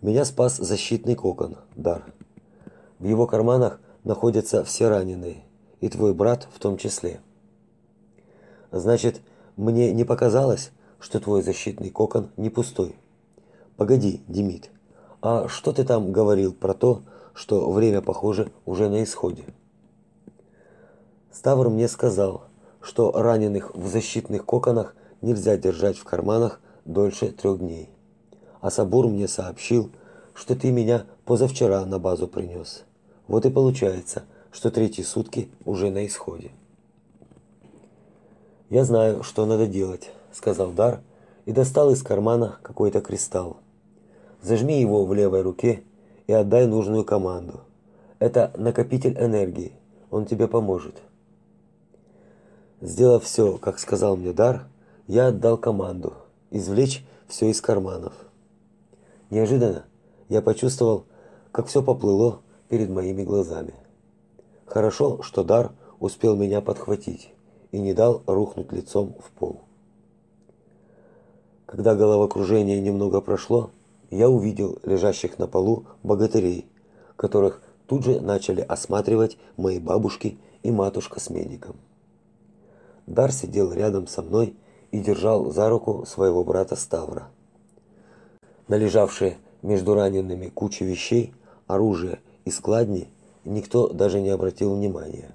Меня спас защитный кокон, Дар. В его карманах находятся все раненые, и твой брат в том числе. Значит, мне не показалось, что твой защитный кокон не пустой. Погоди, Демид. А что ты там говорил про то, что время, похоже, уже на исходе? Ставр мне сказал, что раненых в защитных коконах нельзя держать в карманах дольше трех дней. А Сабур мне сообщил, что ты меня позавчера на базу принес. Вот и получается, что третьи сутки уже на исходе. Я знаю, что надо делать, сказал Дар и достал из кармана какой-то кристалл. Зажми его в левой руке и отдай нужную команду. Это накопитель энергии. Он тебе поможет. Сделав все, как сказал мне Дар, я отдал команду извлечь все из карманов. Неожиданно я почувствовал, как все поплыло перед моими глазами. Хорошо, что Дар успел меня подхватить и не дал рухнуть лицом в пол. Когда головокружение немного прошло, я увидел лежащих на полу богатырей, которых тут же начали осматривать мои бабушки и матушка с медиком. Дар сидел рядом со мной и держал за руку своего брата Ставра. На лежавшие между ранеными кучи вещей, оружия и складни никто даже не обратил внимания.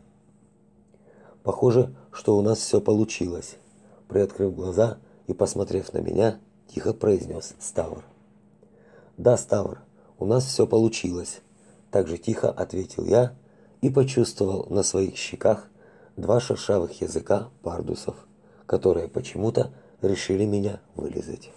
Похоже, что у нас все получилось. Приоткрыв глаза и посмотрев на меня, тихо произнес Ставр. Да, Ставр, у нас все получилось, так же тихо ответил я и почувствовал на своих щеках два шершавых языка пардусов, которые почему-то решили меня вылизать.